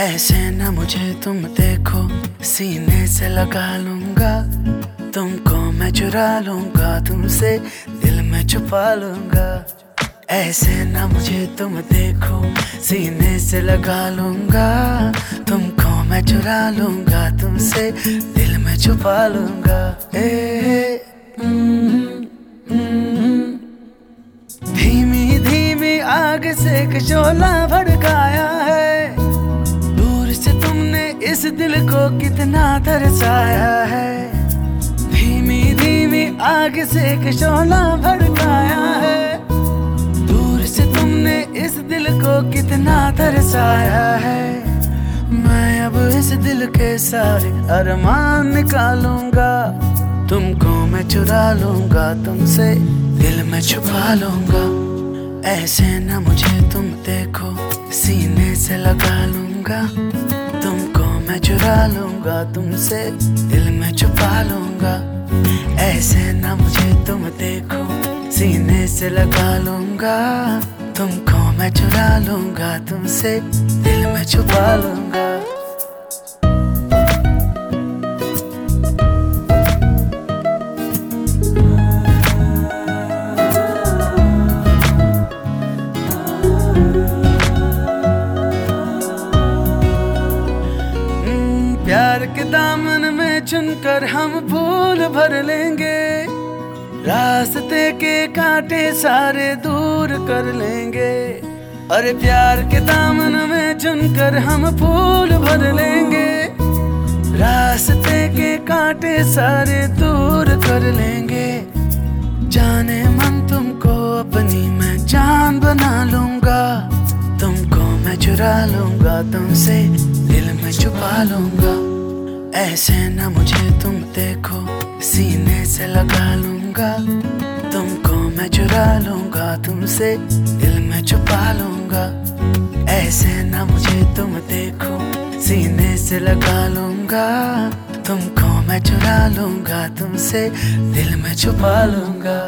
ऐसे न मुझे तुम देखो सीने से लगा लूँगा। तुमको मैं चुरा लूँगा तुमसे दिल में छुपा लूँगा। ऐसे न मुझे तुम देखो सीने से लगा लूँगा। तुमको मैं चुरा लूँगा तुमसे दिल में छुपा लूँगा। ए, धीमी धीमी आग से एक शोला भड़काया दिल को कितना तरसाया है। धीमी धीमी आग से शोला भड़काया है। दूर से तुमने इस दिल को कितना तरसाया है। मैं अब इस दिल के सारे अरमान निकालूँगा। तुमको मैं चुरा लूँगा, तुमसे दिल में छुपा लूँगा। ऐसे न मुझे तुम देखो, सीने से लगा लूँगा। तुमको मैं चुरा लूँगा तुमसे, दिल में छुपा लूँगा। ऐसे ना मुझे तुम देखो, सीने से लगा लूँगा। तुमको मैं चुरा लूँगा, तुमसे दिल में छुपा लूँगा। दामन में चुनकर हम फूल भर लेंगे। रास्ते के कांटे सारे दूर कर लेंगे। अरे प्यार के दामन में चुनकर हम फूल भर लेंगे। रास्ते के कांटे सारे दूर कर लेंगे। जाने मन तुमको अपनी मैं जान बना लूँगा। तुमको मैं चुरा लूँगा, तुमसे दिल में छुपा लूँगा। ऐसे न मुझे तुम देखो, सीने से लगा लूँगा। तुमको मैं चुरा लूँगा, तुमसे दिल में छुपा लूँगा। ऐसे ना मुझे तुम देखो, सीने से लगा लूँगा। तुमको मैं चुरा लूँगा, तुमसे दिल में छुपा लूँगा।